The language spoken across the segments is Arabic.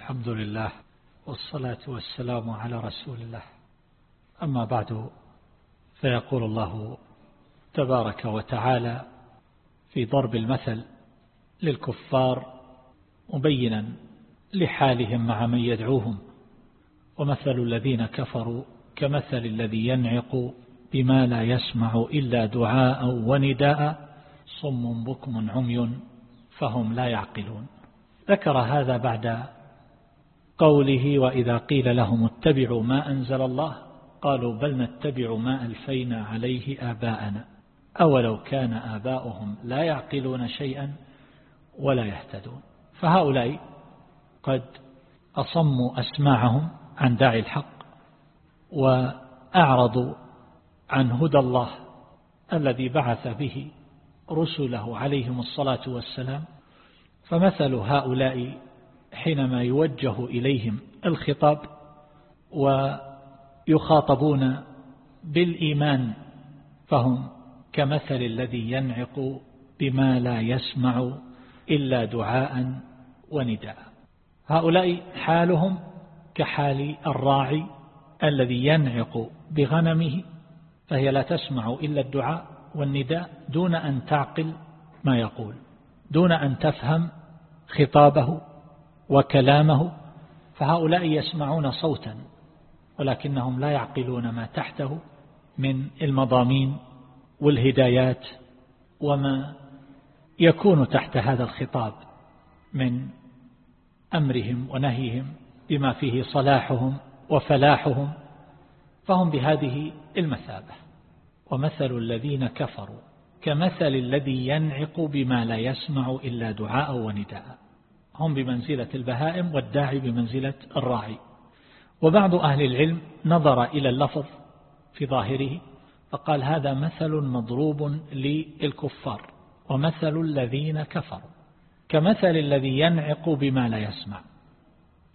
الحمد لله والصلاة والسلام على رسول الله. أما بعد فيقول الله تبارك وتعالى في ضرب المثل للكفار مبينا لحالهم مع من يدعوهم ومثل الذين كفروا كمثل الذي ينعق بما لا يسمع إلا دعاء ونداء صم بكم عمي فهم لا يعقلون. ذكر هذا بعد قوله وإذا قيل لهم اتبعوا ما أنزل الله قالوا بل نتبع ما ألفينا عليه آباءنا. أولو كان آباؤهم لا يعقلون شيئا ولا يهتدون. فهؤلاء قد أصموا أسماعهم عن داعي الحق وأعرضوا عن هدى الله الذي بعث به رسله عليهم الصلاة والسلام. فمثل هؤلاء حينما يوجه إليهم الخطاب ويخاطبون بالإيمان فهم كمثل الذي ينعق بما لا يسمع إلا دعاء ونداء. هؤلاء حالهم كحال الراعي الذي ينعق بغنمه فهي لا تسمع إلا الدعاء والنداء دون أن تعقل ما يقول دون أن تفهم خطابه وكلامه فهؤلاء يسمعون صوتا ولكنهم لا يعقلون ما تحته من المضامين والهدايات وما يكون تحت هذا الخطاب من أمرهم ونهيهم بما فيه صلاحهم وفلاحهم فهم بهذه المثابة ومثل الذين كفروا كمثل الذي ينعق بما لا يسمع إلا دعاء ونداء. هم بمنزلة البهائم والداعي بمنزلة الراعي. وبعض أهل العلم نظر إلى اللفظ في ظاهره فقال هذا مثل مضروب للكفار ومثل الذين كفروا كمثل الذي ينعق بما لا يسمع.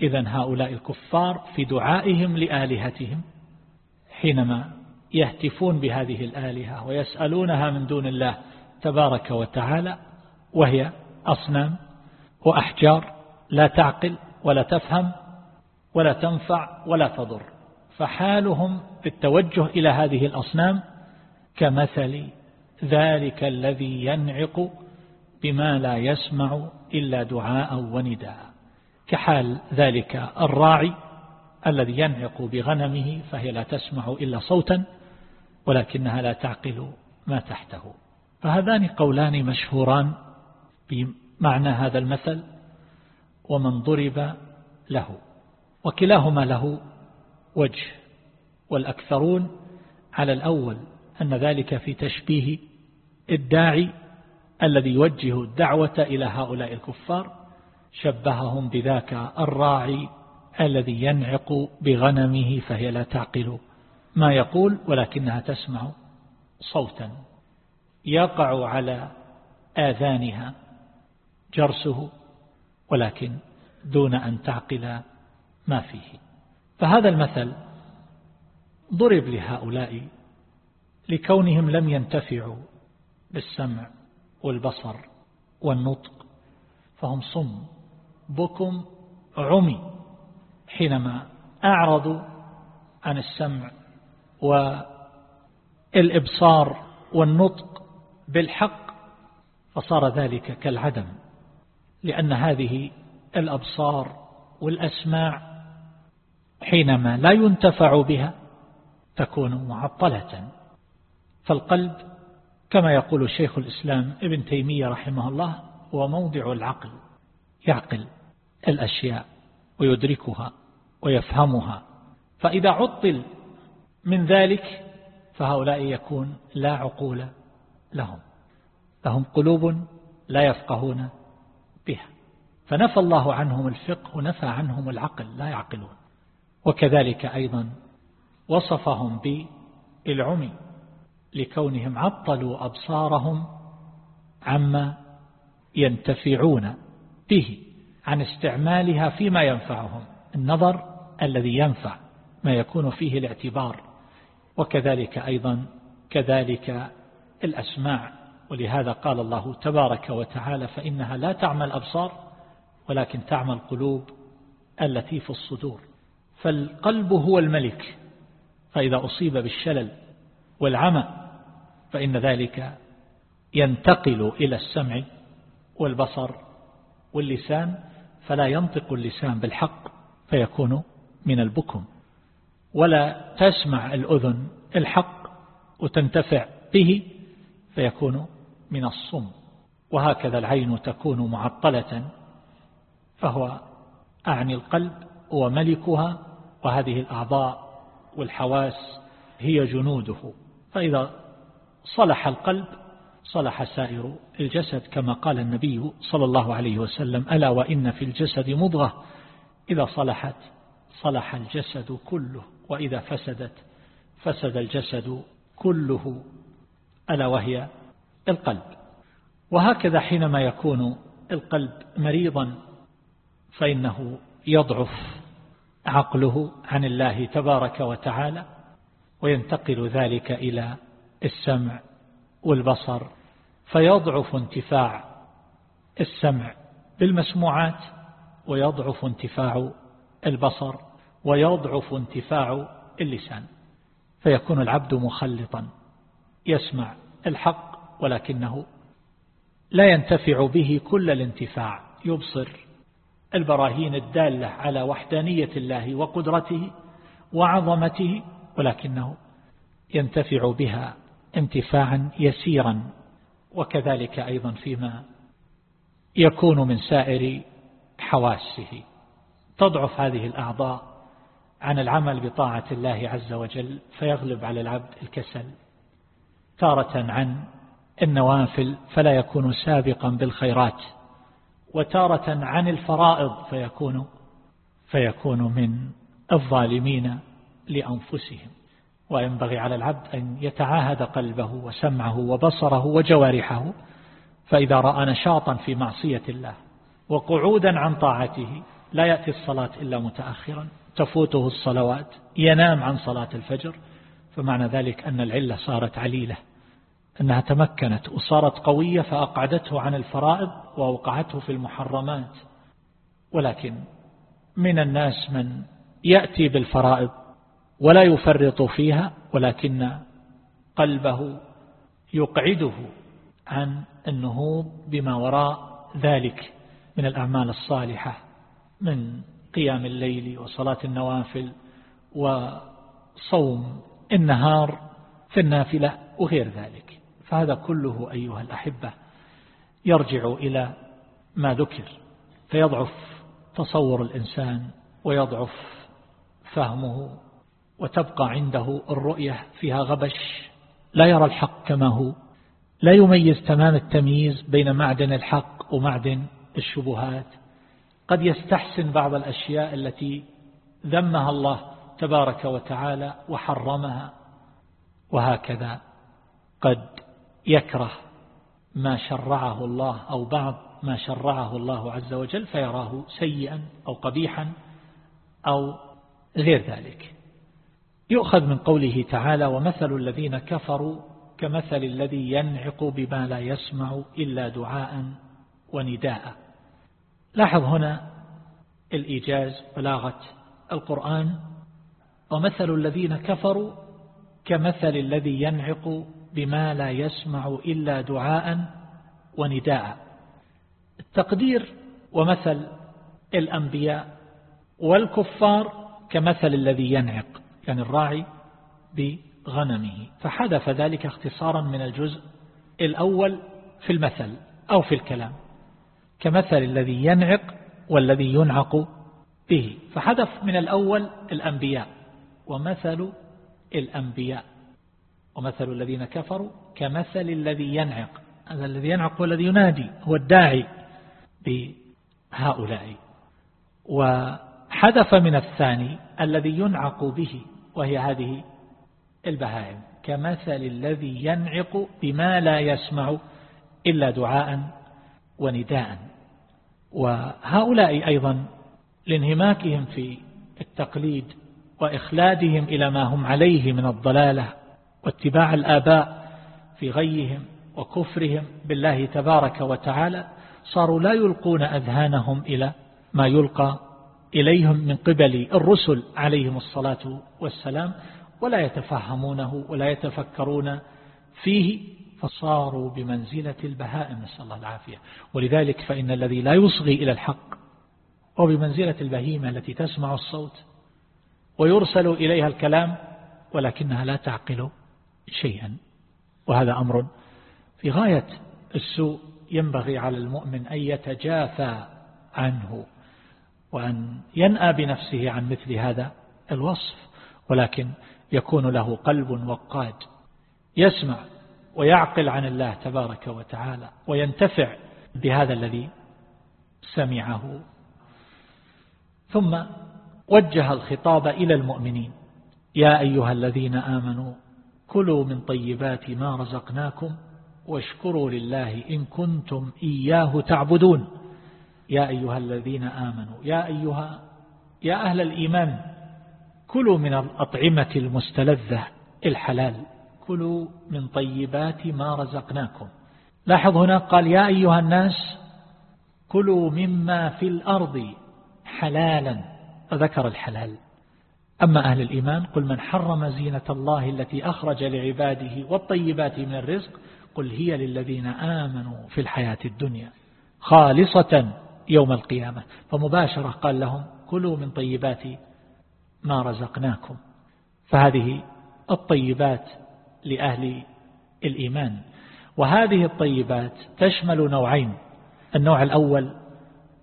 إذا هؤلاء الكفار في دعائهم لآلهتهم حينما يهتفون بهذه الآلهة ويسألونها من دون الله تبارك وتعالى وهي أصنام وأحجار لا تعقل ولا تفهم ولا تنفع ولا تضر. فحالهم بالتوجه إلى هذه الأصنام كمثل ذلك الذي ينعق بما لا يسمع إلا دعاء ونداء. كحال ذلك الراعي الذي ينعق بغنمه فهي لا تسمع إلا صوتا ولكنها لا تعقل ما تحته. فهذان قولان مشهوران بمعنى هذا المثل ومن ضرب له وكلاهما له وجه والأكثرون على الأول أن ذلك في تشبيه الداعي الذي يوجه الدعوة إلى هؤلاء الكفار شبههم بذاك الراعي الذي ينعق بغنمه فهي لا تعقل ما يقول ولكنها تسمع صوتا يقع على آذانها. جرسه ولكن دون أن تعقل ما فيه. فهذا المثل ضرب لهؤلاء لكونهم لم ينتفعوا بالسمع والبصر والنطق فهم صم بكم عمي حينما أعرضوا عن السمع والإبصار والنطق بالحق فصار ذلك كالعدم. لأن هذه الأبصار والأسماع حينما لا ينتفع بها تكون معطلة. فالقلب كما يقول شيخ الإسلام ابن تيمية رحمه الله هو موضع العقل يعقل الأشياء ويدركها ويفهمها. فإذا عطل من ذلك فهؤلاء يكون لا عقول لهم لهم قلوب لا يفقهون بها. فنفى الله عنهم الفقه ونفى عنهم العقل لا يعقلون. وكذلك أيضا وصفهم بالعمي لكونهم عطلوا أبصارهم عما ينتفعون به عن استعمالها فيما ينفعهم النظر الذي ينفع ما يكون فيه الاعتبار. وكذلك أيضا كذلك الأسماع ولهذا قال الله تبارك وتعالى فإنها لا تعمى الأبصار ولكن تعمى القلوب التي في الصدور. فالقلب هو الملك فإذا أصيب بالشلل والعمى فإن ذلك ينتقل إلى السمع والبصر واللسان فلا ينطق اللسان بالحق فيكون من البكم. ولا تسمع الأذن الحق وتنتفع به فيكون من الصم وهكذا العين تكون معطلة فهو أعني القلب وملكها وهذه الأعضاء والحواس هي جنوده. فإذا صلح القلب صلح سائر الجسد كما قال النبي صلى الله عليه وسلم ألا وإن في الجسد مضغة. إذا صلحت صلح الجسد كله وإذا فسدت فسد الجسد كله. ألا وهي القلب. وهكذا حينما يكون القلب مريضا فإنه يضعف عقله عن الله تبارك وتعالى وينتقل ذلك إلى السمع والبصر فيضعف انتفاع السمع بالمسموعات ويضعف انتفاع البصر ويضعف انتفاع اللسان. فيكون العبد مخلطا يسمع الحق ولكنه لا ينتفع به كل الانتفاع يبصر البراهين الدالة على وحدانية الله وقدرته وعظمته ولكنه ينتفع بها انتفاعا يسيرا وكذلك أيضا فيما يكون من سائر حواسه. تضعف هذه الأعضاء عن العمل بطاعة الله عز وجل فيغلب على العبد الكسل تارة عن النوافل فلا يكون سابقا بالخيرات وتارة عن الفرائض فيكون فيكون من الظالمين لأنفسهم. وينبغي على العبد أن يتعاهد قلبه وسمعه وبصره وجوارحه فإذا رأى نشاطا في معصية الله وقعودا عن طاعته لا يأتي الصلاة إلا متأخرا. تفوته الصلوات ينام عن صلاة الفجر فمعنى ذلك أن العلة صارت عليلة. أنها تمكنت وصارت قوية فأقعدته عن الفرائض وأوقعته في المحرمات. ولكن من الناس من يأتي بالفرائض ولا يفرط فيها ولكن قلبه يقعده عن النهوض بما وراء ذلك من الأعمال الصالحة من قيام الليل وصلاة النوافل وصوم النهار في النافلة وغير ذلك. فهذا كله أيها الأحبة يرجع إلى ما ذكر فيضعف تصور الإنسان ويضعف فهمه وتبقى عنده الرؤية فيها غبش لا يرى الحق كما هو لا يميز تمام التمييز بين معدن الحق ومعدن الشبهات. قد يستحسن بعض الأشياء التي ذمها الله تبارك وتعالى وحرمها وهكذا قد يكره ما شرعه الله أو بعض ما شرعه الله عز وجل فيراه سيئا أو قبيحا أو غير ذلك. يؤخذ من قوله تعالى ومثل الذين كفروا كمثل الذي ينعق بما لا يسمع إلا دعاء ونداء. لاحظ هنا الإيجاز بلاغة القرآن ومثل الذين كفروا كمثل الذي ينعق بما لا يسمع إلا دعاء ونداء. التقدير ومثل الأنبياء والكفار كمثل الذي ينعق يعني الراعي بغنمه. فحدث ذلك اختصارا من الجزء الأول في المثل أو في الكلام كمثل الذي ينعق والذي ينعق به. فحدث من الأول الأنبياء ومثل الأنبياء. ومثل الذين كفروا كمثل الذي ينعق. هذا الذي ينعق هو الذي ينادي هو الداعي بهؤلاء. وحدث من الثاني الذي ينعق به وهي هذه البهائم. كمثل الذي ينعق بما لا يسمع إلا دعاء ونداء. وهؤلاء أيضا لانهماكهم في التقليد وإخلادهم إلى ما هم عليه من الضلالة. واتباع الآباء في غيهم وكفرهم بالله تبارك وتعالى صاروا لا يلقون أذهانهم إلى ما يلقى إليهم من قبل الرسل عليهم الصلاة والسلام ولا يتفهمونه ولا يتفكرون فيه فصاروا بمنزلة البهائم نسأل الله العافية. ولذلك فإن الذي لا يصغي إلى الحق هو بمنزلة البهيمة التي تسمع الصوت ويرسل إليها الكلام ولكنها لا تعقل شيئا. وهذا أمر في غاية السوء ينبغي على المؤمن أن يتجافى عنه وأن ينأى بنفسه عن مثل هذا الوصف ولكن يكون له قلب وقاد يسمع ويعقل عن الله تبارك وتعالى وينتفع بهذا الذي سمعه. ثم وجه الخطاب إلى المؤمنين يا أيها الذين آمنوا كلوا من طيبات ما رزقناكم واشكروا لله إن كنتم إياه تعبدون. يا أيها الذين آمنوا يا أيها يا أهل الإيمان كلوا من الأطعمة المستلذة الحلال. كلوا من طيبات ما رزقناكم. لاحظ هنا قال يا أيها الناس كلوا مما في الأرض حلالا. فذكر الحلال. أما أهل الإيمان قل من حرم زينة الله التي أخرج لعباده والطيبات من الرزق قل هي للذين آمنوا في الحياة الدنيا خالصة يوم القيامة. فمباشرة قال لهم كلوا من طيبات ما رزقناكم. فهذه الطيبات لأهل الإيمان. وهذه الطيبات تشمل نوعين. النوع الأول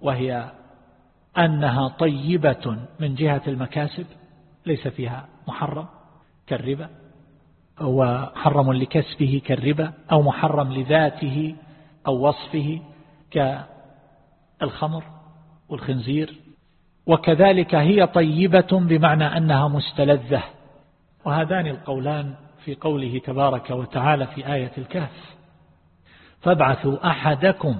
وهي أنها طيبة من جهة المكاسب ليس فيها محرم كالربا أو محرم لكسبه كالربا أو محرم لذاته أو وصفه كالخمر والخنزير. وكذلك هي طيبة بمعنى أنها مستلذة. وهذان القولان في قوله تبارك وتعالى في آية الكهف فابعثوا أحدكم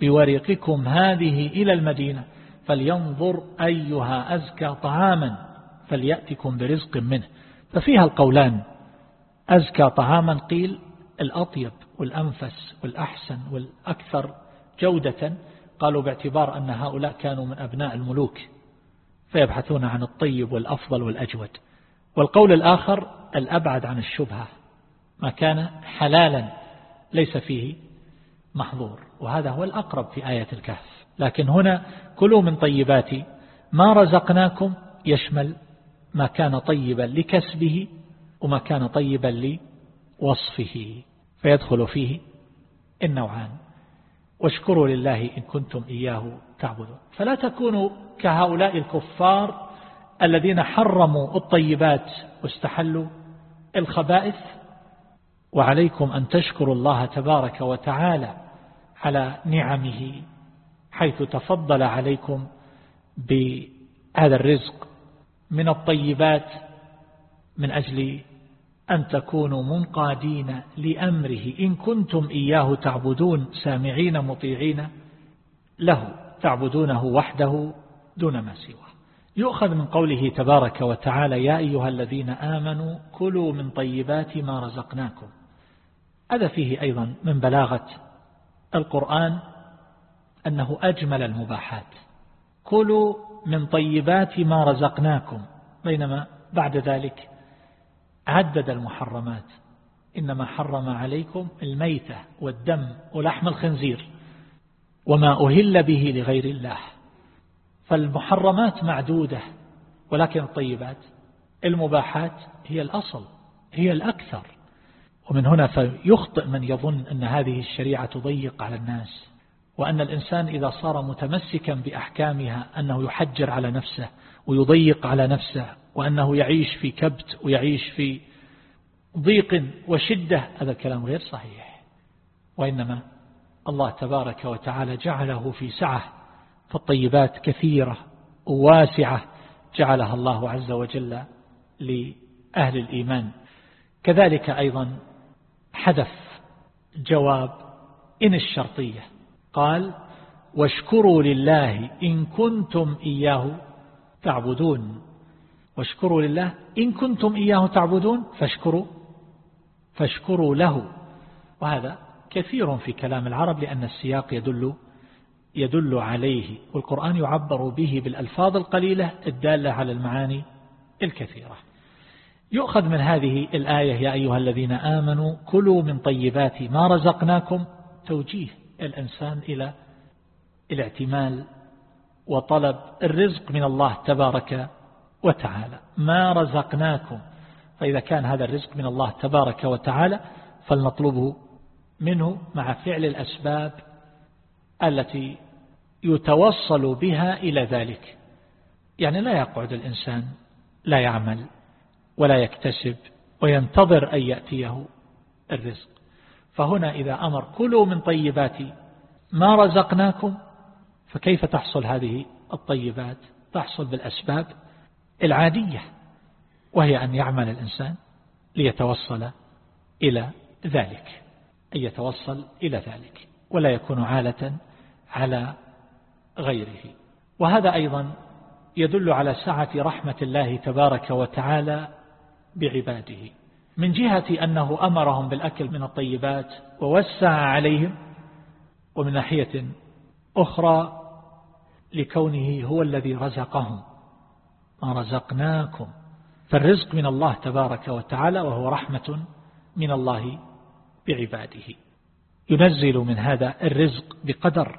بورقكم هذه إلى المدينة فلينظر أيها أزكى طعاما. فليأتكم برزق منه. ففيها القولان أزكى طعاما قيل الأطيب والأنفس والأحسن والأكثر جودة. قالوا باعتبار أن هؤلاء كانوا من أبناء الملوك فيبحثون عن الطيب والأفضل والأجود. والقول الآخر الأبعد عن الشبهة ما كان حلالا ليس فيه محظور. وهذا هو الأقرب في آية الكهف. لكن هنا كلوا من طيبات ما رزقناكم يشمل ما كان طيبا لكسبه وما كان طيبا لوصفه فيدخل فيه النوعان. واشكروا لله إن كنتم إياه تعبدون. فلا تكونوا كهؤلاء الكفار الذين حرموا الطيبات واستحلوا الخبائث. وعليكم أن تشكروا الله تبارك وتعالى على نعمه حيث تفضل عليكم بهذا الرزق. من الطيبات من أجل أن تكونوا منقادين لأمره. إن كنتم إياه تعبدون سامعين مطيعين له تعبدونه وحده دون ما سواه. يؤخذ من قوله تبارك وتعالى يا أيها الذين آمنوا كلوا من طيبات ما رزقناكم. هذا فيه أيضا من بلاغة القرآن أنه أجمل المباحات. كلوا من طيبات ما رزقناكم بينما بعد ذلك عدد المحرمات. إنما حرم عليكم الميتة والدم ولحم الخنزير وما أهل به لغير الله. فالمحرمات معدودة ولكن الطيبات المباحات هي الأصل هي الأكثر. ومن هنا فيخطئ من يظن أن هذه الشريعة تضيق على الناس. وأن الإنسان إذا صار متمسكا بأحكامها أنه يحجر على نفسه ويضيق على نفسه وأنه يعيش في كبت ويعيش في ضيق وشدة هذا الكلام غير صحيح. وإنما الله تبارك وتعالى جعله في سعة فالطيبات كثيرة وواسعة جعلها الله عز وجل لأهل الإيمان. كذلك أيضا حدث جواب إن الشرطية. قال واشكروا لله إن كنتم إياه تعبدون. واشكروا لله إن كنتم إياه تعبدون فاشكروا فاشكروا له. وهذا كثير في كلام العرب لأن السياق يدل يدل عليه والقرآن يعبر به بالألفاظ القليلة الدالة على المعاني الكثيرة. يؤخذ من هذه الآية يا أيها الذين آمنوا كلوا من طيبات ما رزقناكم توجيه. الإنسان إلى الاعتمال وطلب الرزق من الله تبارك وتعالى. ما رزقناكم؟ فإذا كان هذا الرزق من الله تبارك وتعالى فلنطلبه منه مع فعل الأسباب التي يتوصل بها إلى ذلك. يعني لا يقعد الإنسان لا يعمل ولا يكتسب وينتظر أن يأتيه الرزق. فهنا إذا أمر كلوا من طيبات ما رزقناكم فكيف تحصل هذه الطيبات؟ تحصل بالأسباب العادية وهي أن يعمل الإنسان ليتوصل إلى ذلك أن يتوصل إلى ذلك ولا يكون عالة على غيره. وهذا أيضا يدل على سعة رحمة الله تبارك وتعالى بعباده. من جهة أنه أمرهم بالأكل من الطيبات ووسع عليهم ومن ناحية أخرى لكونه هو الذي رزقهم. ما رزقناكم. فالرزق من الله تبارك وتعالى وهو رحمة من الله بعباده. ينزل من هذا الرزق بقدر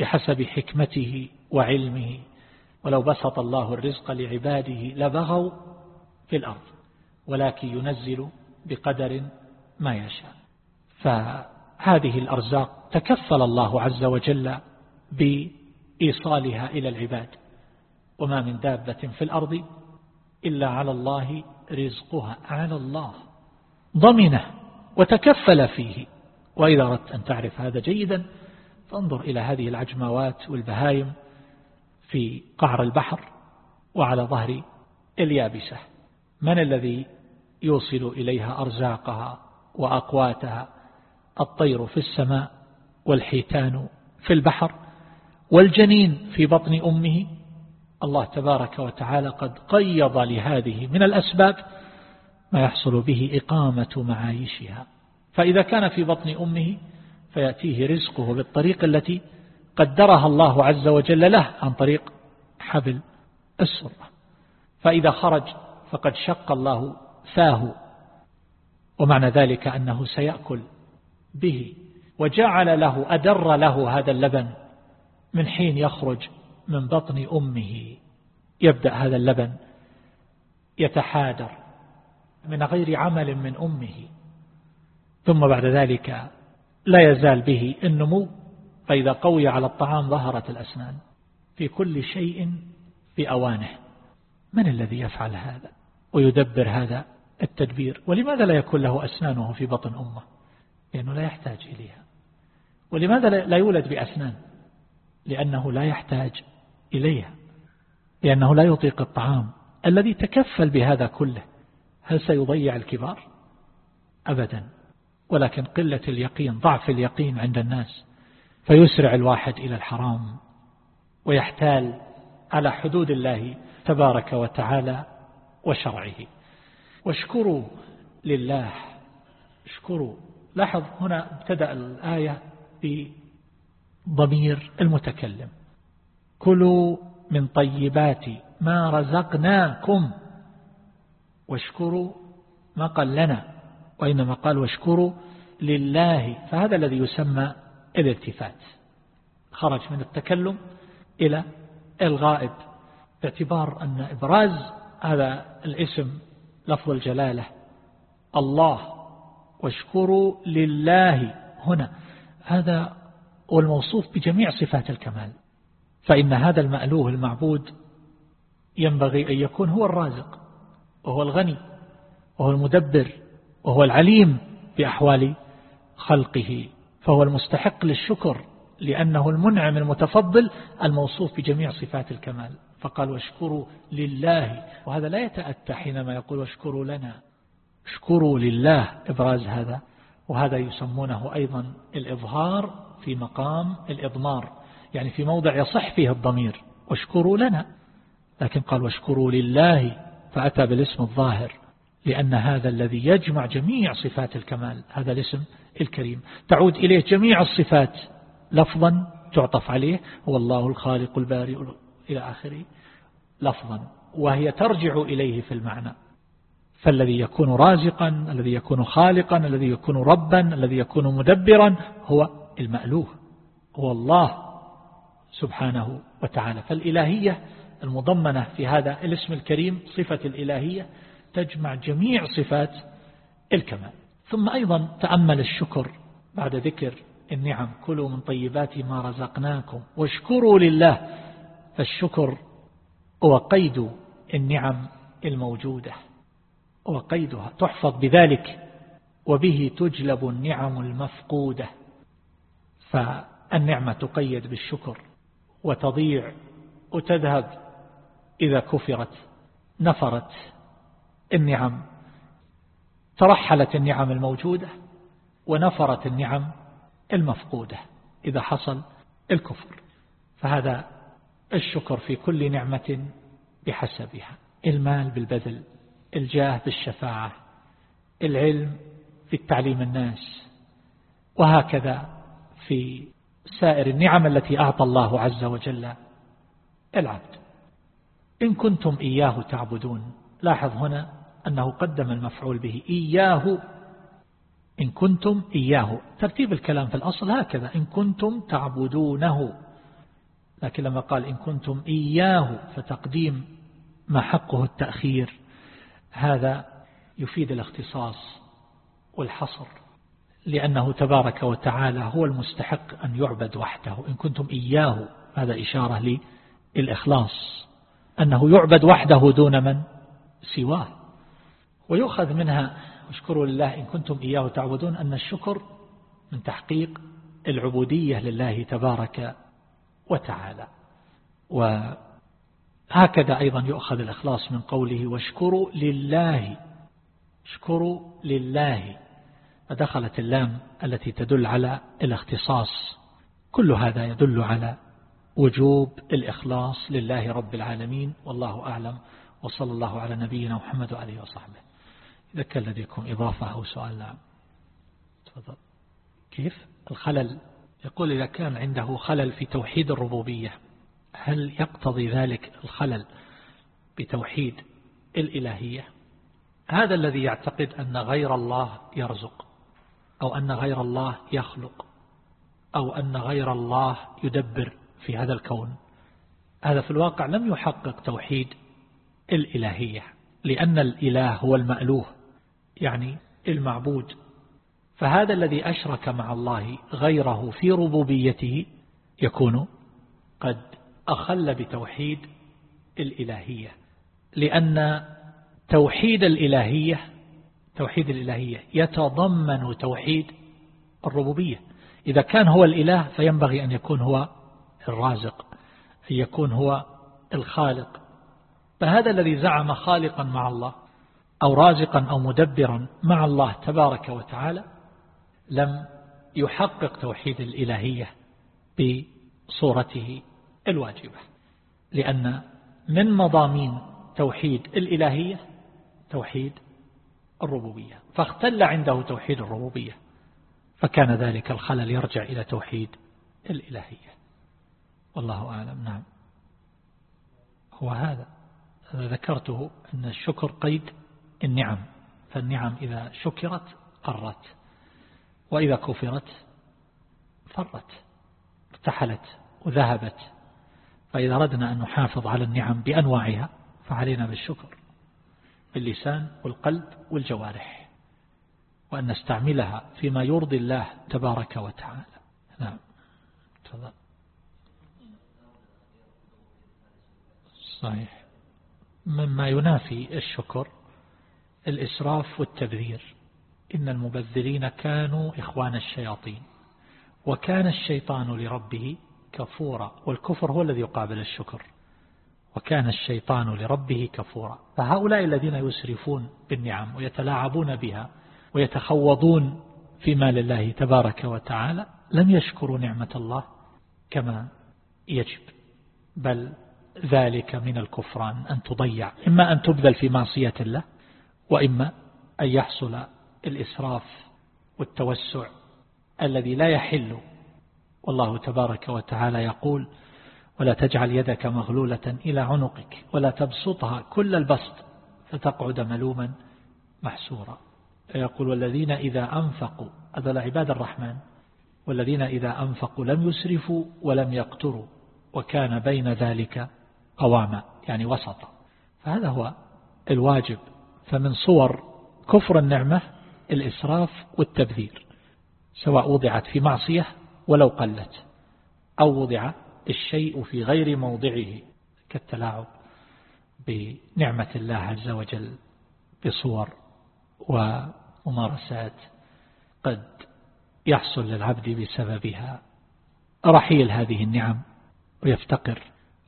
بحسب حكمته وعلمه. ولو بسط الله الرزق لعباده لبغوا في الأرض. ولكن ينزل بقدر ما يشاء. فهذه الأرزاق تكفل الله عز وجل بإيصالها إلى العباد. وما من دابة في الأرض إلا على الله رزقها على الله ضمنه وتكفل فيه. وإذا أردت أن تعرف هذا جيدا فانظر إلى هذه العجموات والبهايم في قعر البحر وعلى ظهر اليابسة. من الذي يوصل إليها أرزاقها وأقواتها. الطير في السماء والحيتان في البحر والجنين في بطن أمه. الله تبارك وتعالى قد قيض لهذه من الأسباب ما يحصل به إقامة معايشها. فإذا كان في بطن أمه فيأتيه رزقه بالطريق التي قدرها الله عز وجل له عن طريق حبل السرة. فإذا خرج فقد شق الله فاه. ومعنى ذلك أنه سيأكل به وجعل له أدر له هذا اللبن من حين يخرج من بطن أمه. يبدأ هذا اللبن يتحادر من غير عمل من أمه. ثم بعد ذلك لا يزال به النمو فإذا قوي على الطعام ظهرت الأسنان في كل شيء بأوانه من الذي يفعل هذا؟ ويدبر هذا التدبير. ولماذا لا يكون له أسنانه في بطن أمه؟ لأنه لا يحتاج إليها. ولماذا لا يولد بأسنان؟ لأنه لا يحتاج إليها. لأنه لا يطيق الطعام. الذي تكفل بهذا كله هل سيضيع الكبار؟ أبدا. ولكن قلة اليقين ضعف اليقين عند الناس. فيسرع الواحد إلى الحرام. ويحتال على حدود الله تبارك وتعالى وشرعه. واشكروا لله. اشكروا. لاحظ هنا ابتدأ الآية بضمير المتكلم. كلوا من طيبات ما رزقناكم واشكروا ما قال لنا وإنما قال واشكروا لله. فهذا الذي يسمى الالتفات. خرج من التكلم إلى الغائب باعتبار أن إبراز هذا الاسم لفظ الجلالة. الله واشكروا لله. هنا هذا هو الموصوف بجميع صفات الكمال. فإن هذا المألوه المعبود ينبغي أن يكون هو الرازق وهو الغني وهو المدبر وهو العليم بأحوال خلقه فهو المستحق للشكر لأنه المنعم المتفضل الموصوف بجميع صفات الكمال. فقال واشكروا لله وهذا لا يتأتى حينما يقول واشكروا لنا اشكروا لله إبراز هذا وهذا يسمونه أيضا الإظهار في مقام الإضمار يعني في موضع يصح فيه الضمير واشكروا لنا لكن قال واشكروا لله فأتى بالاسم الظاهر لأن هذا الذي يجمع جميع صفات الكمال هذا الاسم الكريم. تعود إليه جميع الصفات لفظا تعطف عليه هو الله الخالق البارئ إلى آخره لفظا وهي ترجع إليه في المعنى. فالذي يكون رازقا الذي يكون خالقا الذي يكون ربا الذي يكون مدبرا هو المألوه هو الله سبحانه وتعالى. فالإلهية المضمنة في هذا الاسم الكريم صفة الإلهية تجمع جميع صفات الكمال. ثم أيضا تأمل الشكر بعد ذكر النعم. كلوا من طيبات ما رزقناكم واشكروا لله فالشكر هو قيد النعم الموجودة وقيدها تحفظ بذلك وبه تجلب النعم المفقودة. فالنعمة تقيد بالشكر وتضيع وتذهب إذا كفرت نفرت النعم ترحلت النعم الموجودة ونفرت النعم المفقودة إذا حصل الكفر. فهذا الشكر في كل نعمة بحسبها المال بالبذل الجاه بالشفاعة العلم في التعليم الناس وهكذا في سائر النعم التي أعطى الله عز وجل العبد. إن كنتم إياه تعبدون لاحظ هنا أنه قدم المفعول به إياه. إن كنتم إياه ترتيب الكلام في الأصل هكذا إن كنتم تعبدونه. لكن لما قال إن كنتم إياه فتقديم ما حقه التأخير هذا يفيد الاختصاص والحصر لأنه تبارك وتعالى هو المستحق أن يعبد وحده. إن كنتم إياه هذا إشارة للإخلاص. أنه يعبد وحده دون من سواه. ويؤخذ منها اشكروا لله إن كنتم إياه تعبدون أن الشكر من تحقيق العبودية لله تبارك وتعالى. وهكذا أيضا يؤخذ الإخلاص من قوله واشكروا لله. اشكروا لله. فدخلت اللام التي تدل على الاختصاص. كل هذا يدل على وجوب الإخلاص لله رب العالمين. والله أعلم. وصلى الله على نبينا محمد وعليه وصحبه. إذا كان لديكم إضافة أو سؤال نعم. تفضل. كيف؟ الخلل. يقول إذا كان عنده خلل في توحيد الربوبية هل يقتضي ذلك الخلل بتوحيد الإلهية؟ هذا الذي يعتقد أن غير الله يرزق أو أن غير الله يخلق أو أن غير الله يدبر في هذا الكون. هذا في الواقع لم يحقق توحيد الإلهية لأن الإله هو المألوه يعني المعبود. فهذا الذي أشرك مع الله غيره في ربوبيته يكون قد أخل بتوحيد الإلهية لأن توحيد الإلهية توحيد الإلهية يتضمن توحيد الربوبية. إذا كان هو الإله فينبغي أن يكون هو الرازق أن يكون هو الخالق. فهذا الذي زعم خالقا مع الله أو رازقا أو مدبرا مع الله تبارك وتعالى لم يحقق توحيد الإلهية بصورته الواجبة لأن من مضامين توحيد الإلهية توحيد الربوبية. فاختل عنده توحيد الربوبية فكان ذلك الخلل يرجع إلى توحيد الإلهية. والله أعلم. نعم. هو هذا. ذكرته أن الشكر قيد النعم فالنعم إذا شكرت قرت. وإذا كفرت فرت ارتحلت وذهبت. فإذا أردنا أن نحافظ على النعم بأنواعها فعلينا بالشكر باللسان والقلب والجوارح وأن نستعملها فيما يرضي الله تبارك وتعالى. نعم. تفضل. صحيح. مما ينافي الشكر الإسراف والتبذير إن المبذرين كانوا إخوان الشياطين وكان الشيطان لربه كفورا والكفر هو الذي يقابل الشكر وكان الشيطان لربه كفورا. فهؤلاء الذين يسرفون بالنعم ويتلاعبون بها ويتخوضون في مال الله تبارك وتعالى لم يشكروا نعمة الله كما يجب بل ذلك من الكفران أن تضيع إما أن تبذل في معصية الله وإما أن يحصل الإسراف والتوسع الذي لا يحل. والله تبارك وتعالى يقول ولا تجعل يدك مغلولة إلى عنقك ولا تبسطها كل البسط فتقعد ملوما محسورا. يقول والذين إذا أنفقوا هذا لعباد الرحمن والذين إذا أنفقوا لم يسرفوا ولم يقتروا وكان بين ذلك قواما يعني وسطا. فهذا هو الواجب. فمن صور كفر النعمة الإسراف والتبذير سواء وضعت في معصية ولو قلت أو وضع الشيء في غير موضعه كالتلاعب بنعمة الله عز وجل بصور وممارسات قد يحصل للعبد بسببها. رحيل هذه النعم ويفتقر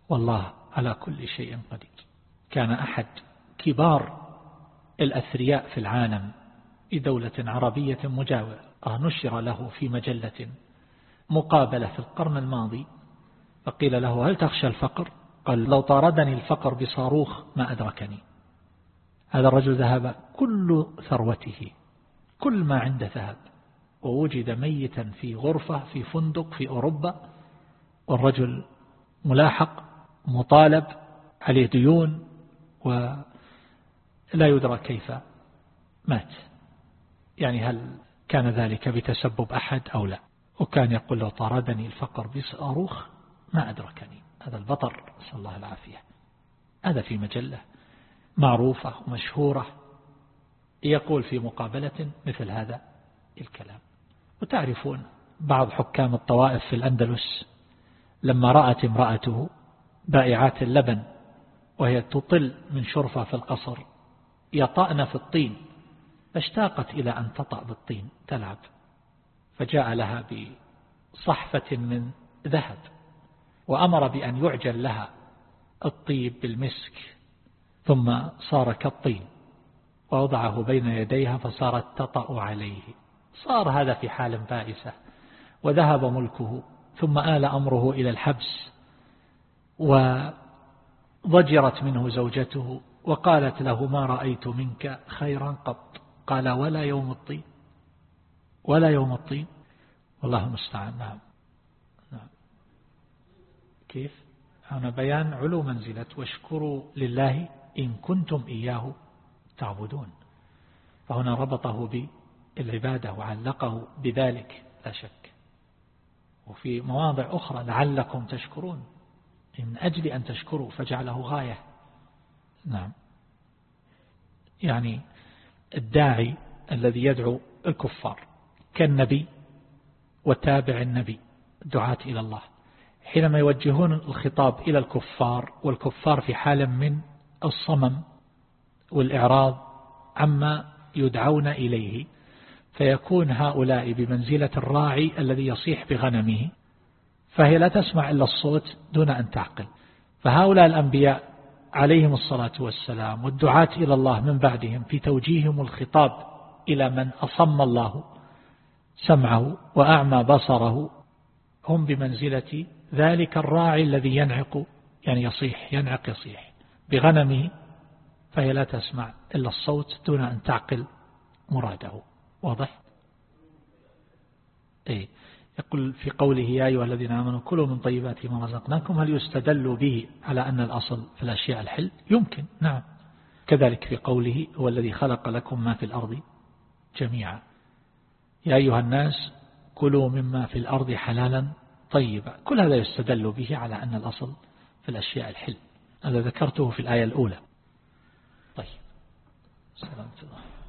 والله على كل شيء قدير. كان أحد كبار الأثرياء في العالم دولة عربية مجاورة نشر له في مجلة مقابلة في القرن الماضي. فقيل له هل تخشى الفقر؟ قال لو طاردني الفقر بصاروخ ما أدركني. هذا الرجل ذهب كل ثروته كل ما عنده ذهب. ووجد ميتا في غرفة في فندق في أوروبا. والرجل ملاحق مطالب عليه ديون ولا يدرى كيف مات. يعني هل كان ذلك بتسبب أحد أو لا؟ وكان يقول لو طردني الفقر بصاروخ ما أدركني. هذا البطر نسأل الله العافية. هذا في مجلة معروفة ومشهورة يقول في مقابلة مثل هذا الكلام. وتعرفون بعض حكام الطوائف في الأندلس لما رأت امرأته بائعات اللبن وهي تطل من شرفة في القصر يطأن في الطين. فاشتاقت إلى أن تطأ بالطين تلعب فجاء لها بصحفة من ذهب وأمر بأن يعجل لها الطيب بالمسك ثم صار كالطين ووضعه بين يديها فصارت تطأ عليه. صار هذا في حال بائسة وذهب ملكه ثم آل أمره إلى الحبس وضجرت منه زوجته وقالت له ما رأيت منك خيرا قط. قال ولا يوم الطين. ولا يوم الطين. والله المستعان. نعم. نعم. كيف؟ هنا بيان علو منزلة. واشكروا لله إن كنتم إياه تعبدون. فهنا ربطه بالعبادة وعلقه بذلك. لا شك. وفي مواضع أخرى لعلكم تشكرون. من أجل أن تشكروا فجعله غاية. نعم. يعني الداعي الذي يدعو الكفار كالنبي وتابع النبي دعاة إلى الله. حينما يوجهون الخطاب إلى الكفار والكفار في حال من الصمم والإعراض عما يدعون إليه فيكون هؤلاء بمنزلة الراعي الذي يصيح بغنمه فهي لا تسمع إلا الصوت دون أن تعقل. فهؤلاء الأنبياء عليهم الصلاة والسلام والدعاة إلى الله من بعدهم في توجيههم الخطاب إلى من أصم الله سمعه وأعمى بصره هم بمنزلة ذلك الراعي الذي ينعق يعني يصيح ينعق يصيح بغنمه فهي لا تسمع إلا الصوت دون أن تعقل مراده واضح؟ إيه يقول في قوله يا أيها الذين آمنوا كلوا من طيبات ما رزقناكم هل يستدل به على أن الأصل في الأشياء الحل. يمكن. نعم. كذلك في قوله هو الذي خلق لكم ما في الأرض جميعا. يا أيها الناس كلوا مما في الأرض حلالا طيبا. كل هذا يستدل به على أن الأصل في الأشياء الحل. هذا ذكرته في الآية الأولى. طيب. سلامة الله.